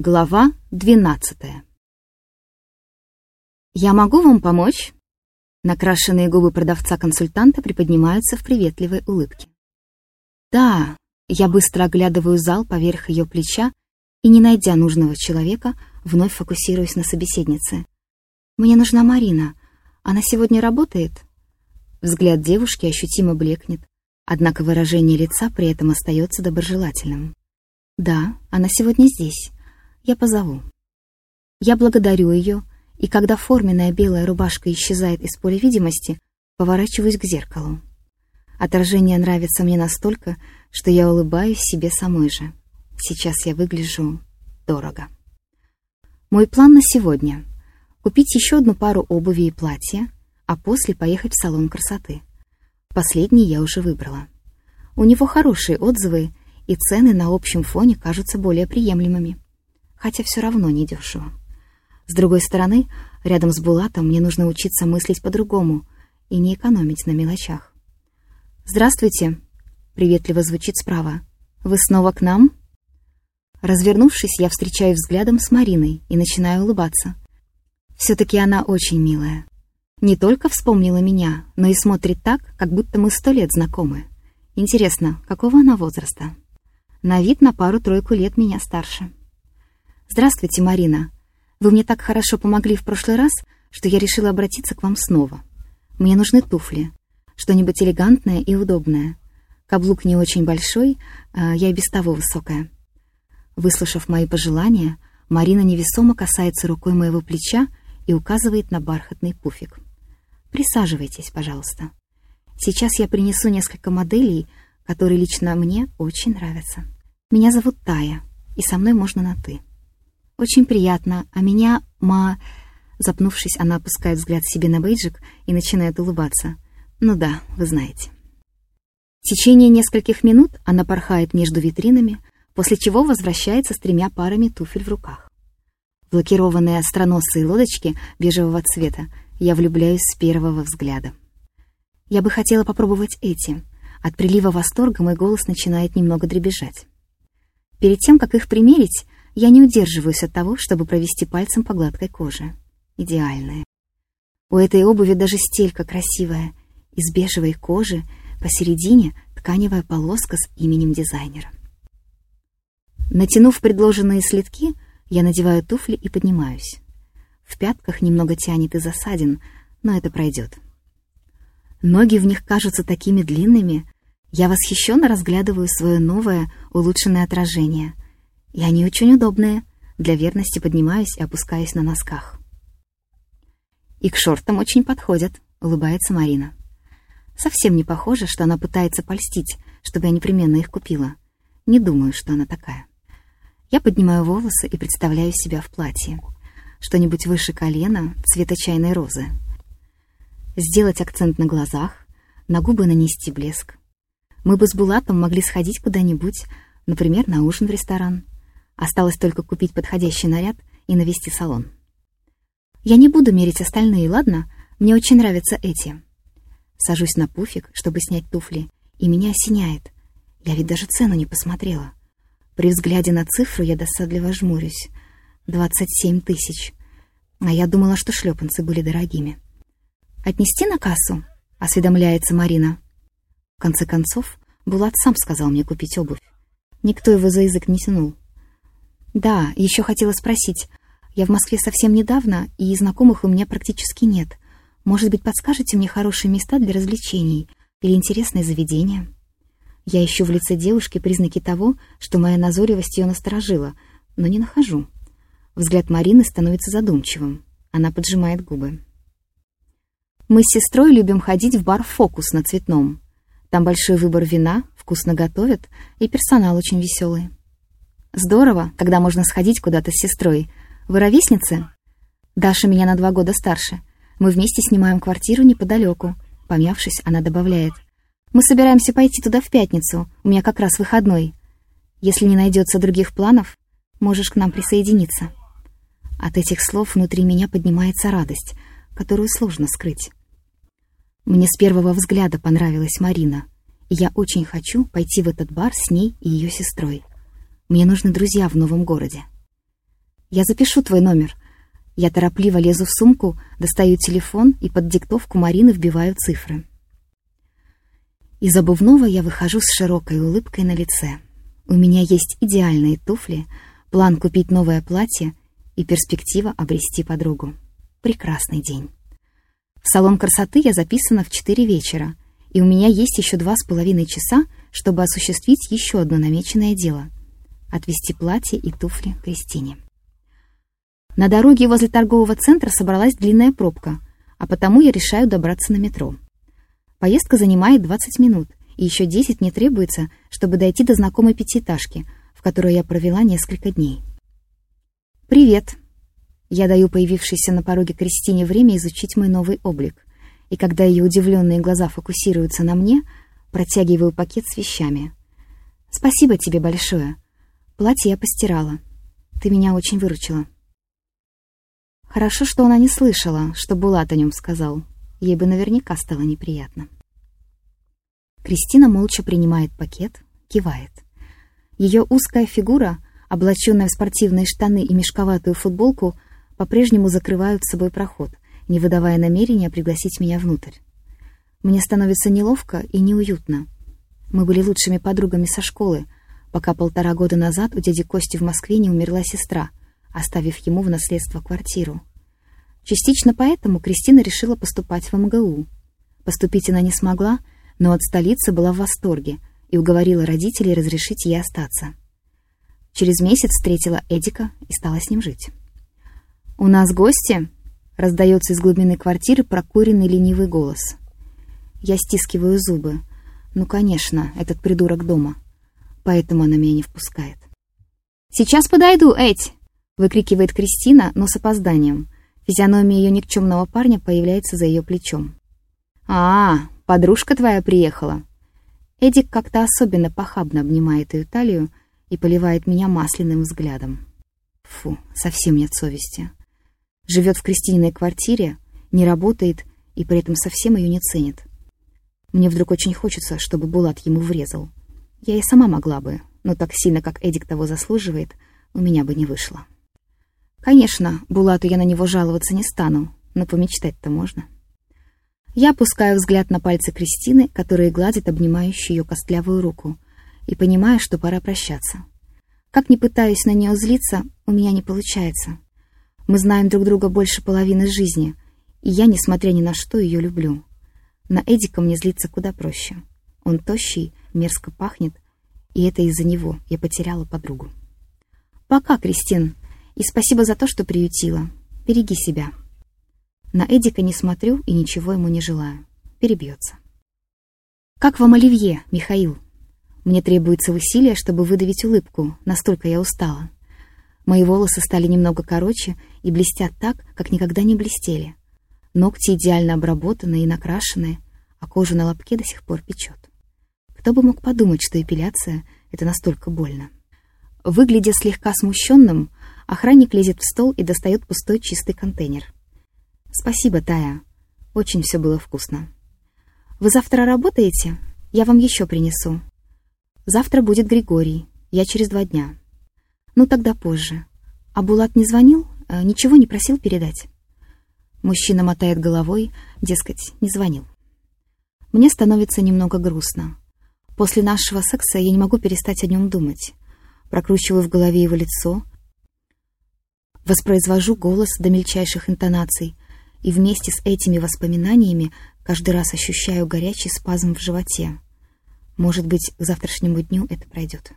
Глава двенадцатая. «Я могу вам помочь?» Накрашенные губы продавца-консультанта приподнимаются в приветливой улыбке. «Да», я быстро оглядываю зал поверх ее плеча и, не найдя нужного человека, вновь фокусируюсь на собеседнице. «Мне нужна Марина. Она сегодня работает?» Взгляд девушки ощутимо блекнет, однако выражение лица при этом остается доброжелательным. «Да, она сегодня здесь. Я позову». Я благодарю ее, и когда форменная белая рубашка исчезает из поля видимости, поворачиваюсь к зеркалу. Отражение нравится мне настолько, что я улыбаюсь себе самой же. Сейчас я выгляжу дорого. Мой план на сегодня — купить еще одну пару обуви и платья, а после поехать в салон красоты. Последний я уже выбрала. У него хорошие отзывы, и цены на общем фоне кажутся более приемлемыми. Хотя все равно недешево. С другой стороны, рядом с Булатом мне нужно учиться мыслить по-другому и не экономить на мелочах. «Здравствуйте!» — приветливо звучит справа. «Вы снова к нам?» Развернувшись, я встречаюсь взглядом с Мариной и начинаю улыбаться. Все-таки она очень милая. Не только вспомнила меня, но и смотрит так, как будто мы сто лет знакомы. Интересно, какого она возраста? На вид на пару-тройку лет меня старше. «Здравствуйте, Марина. Вы мне так хорошо помогли в прошлый раз, что я решила обратиться к вам снова. Мне нужны туфли. Что-нибудь элегантное и удобное. Каблук не очень большой, а я и без того высокая». Выслушав мои пожелания, Марина невесомо касается рукой моего плеча и указывает на бархатный пуфик. «Присаживайтесь, пожалуйста. Сейчас я принесу несколько моделей, которые лично мне очень нравятся. Меня зовут Тая, и со мной можно на «ты». Очень приятно, а меня Ма... Запнувшись, она опускает взгляд себе на бейджик и начинает улыбаться. Ну да, вы знаете. В течение нескольких минут она порхает между витринами, после чего возвращается с тремя парами туфель в руках. В лакированные остроносые лодочки бежевого цвета я влюбляюсь с первого взгляда. Я бы хотела попробовать эти, от прилива восторга мой голос начинает немного дребезжать. Перед тем, как их примерить, я не удерживаюсь от того, чтобы провести пальцем по гладкой коже. Идеальная. У этой обуви даже стелька красивая. Из бежевой кожи посередине тканевая полоска с именем дизайнера. Натянув предложенные следки, я надеваю туфли и поднимаюсь. В пятках немного тянет и засадин, но это пройдет. Ноги в них кажутся такими длинными. Я восхищенно разглядываю свое новое, улучшенное отражение. И они очень удобные. Для верности поднимаюсь и опускаюсь на носках. «И к шортам очень подходят», — улыбается Марина. Совсем не похоже, что она пытается польстить, чтобы я непременно их купила. Не думаю, что она такая. Я поднимаю волосы и представляю себя в платье. Что-нибудь выше колена, цвета чайной розы сделать акцент на глазах, на губы нанести блеск. Мы бы с Булатом могли сходить куда-нибудь, например, на ужин в ресторан. Осталось только купить подходящий наряд и навести салон. Я не буду мерить остальные, ладно? Мне очень нравятся эти. Сажусь на пуфик, чтобы снять туфли, и меня осеняет. Я ведь даже цену не посмотрела. При взгляде на цифру я досадливо жмурюсь. Двадцать семь тысяч. А я думала, что шлепанцы были дорогими. «Отнести на кассу?» — осведомляется Марина. В конце концов, Булат сам сказал мне купить обувь. Никто его за язык не тянул. «Да, еще хотела спросить. Я в Москве совсем недавно, и знакомых у меня практически нет. Может быть, подскажете мне хорошие места для развлечений или интересные заведения?» Я ищу в лице девушки признаки того, что моя назойливость ее насторожила, но не нахожу. Взгляд Марины становится задумчивым. Она поджимает губы. Мы с сестрой любим ходить в бар «Фокус» на Цветном. Там большой выбор вина, вкусно готовят, и персонал очень веселый. Здорово, когда можно сходить куда-то с сестрой. Вы ровесницы? Даша меня на два года старше. Мы вместе снимаем квартиру неподалеку. Помявшись, она добавляет. Мы собираемся пойти туда в пятницу. У меня как раз выходной. Если не найдется других планов, можешь к нам присоединиться. От этих слов внутри меня поднимается радость, которую сложно скрыть. Мне с первого взгляда понравилась Марина, и я очень хочу пойти в этот бар с ней и ее сестрой. Мне нужны друзья в новом городе. Я запишу твой номер. Я торопливо лезу в сумку, достаю телефон и под диктовку Марины вбиваю цифры. Из обувного я выхожу с широкой улыбкой на лице. У меня есть идеальные туфли, план купить новое платье и перспектива обрести подругу. Прекрасный день. В салон красоты я записана в 4 вечера, и у меня есть еще два с половиной часа, чтобы осуществить еще одно намеченное дело — отвезти платье и туфли Кристине. На дороге возле торгового центра собралась длинная пробка, а потому я решаю добраться на метро. Поездка занимает 20 минут, и еще 10 мне требуется, чтобы дойти до знакомой пятиэтажки, в которой я провела несколько дней. «Привет!» Я даю появившейся на пороге Кристине время изучить мой новый облик, и когда ее удивленные глаза фокусируются на мне, протягиваю пакет с вещами. «Спасибо тебе большое. Платье я постирала. Ты меня очень выручила». Хорошо, что она не слышала, что Булат о нем сказал. Ей бы наверняка стало неприятно. Кристина молча принимает пакет, кивает. Ее узкая фигура, облаченная в спортивные штаны и мешковатую футболку, по-прежнему закрывают с собой проход, не выдавая намерения пригласить меня внутрь. Мне становится неловко и неуютно. Мы были лучшими подругами со школы, пока полтора года назад у дяди Кости в Москве не умерла сестра, оставив ему в наследство квартиру. Частично поэтому Кристина решила поступать в МГУ. Поступить она не смогла, но от столицы была в восторге и уговорила родителей разрешить ей остаться. Через месяц встретила Эдика и стала с ним жить. «У нас гости?» — раздается из глубины квартиры прокуренный ленивый голос. Я стискиваю зубы. Ну, конечно, этот придурок дома. Поэтому она меня не впускает. «Сейчас подойду, Эдь!» — выкрикивает Кристина, но с опозданием — Физиономия ее никчемного парня появляется за ее плечом. «А, подружка твоя приехала!» Эдик как-то особенно похабно обнимает ее талию и поливает меня масляным взглядом. Фу, совсем нет совести. Живет в Кристининой квартире, не работает и при этом совсем ее не ценит. Мне вдруг очень хочется, чтобы Булат ему врезал. Я и сама могла бы, но так сильно, как Эдик того заслуживает, у меня бы не вышло. Конечно, Булату я на него жаловаться не стану, но помечтать-то можно. Я опускаю взгляд на пальцы Кристины, которые гладят обнимающую ее костлявую руку, и понимаю, что пора прощаться. Как ни пытаюсь на нее злиться, у меня не получается. Мы знаем друг друга больше половины жизни, и я, несмотря ни на что, ее люблю. На Эдика мне злиться куда проще. Он тощий, мерзко пахнет, и это из-за него я потеряла подругу. «Пока, Кристин», и спасибо за то, что приютила. Береги себя. На Эдика не смотрю и ничего ему не желаю. Перебьется. Как вам оливье, Михаил? Мне требуется усилие, чтобы выдавить улыбку, настолько я устала. Мои волосы стали немного короче и блестят так, как никогда не блестели. Ногти идеально обработанные и накрашенные, а кожа на лобке до сих пор печет. Кто бы мог подумать, что эпиляция — это настолько больно. Выглядя слегка смущенным, Охранник лезет в стол и достает пустой чистый контейнер. «Спасибо, Тая. Очень все было вкусно. Вы завтра работаете? Я вам еще принесу. Завтра будет Григорий. Я через два дня. Ну, тогда позже. А Булат не звонил? Э, ничего не просил передать?» Мужчина мотает головой, дескать, не звонил. Мне становится немного грустно. После нашего секса я не могу перестать о нем думать. Прокручиваю в голове его лицо, Воспроизвожу голос до мельчайших интонаций, и вместе с этими воспоминаниями каждый раз ощущаю горячий спазм в животе. Может быть, к завтрашнему дню это пройдет.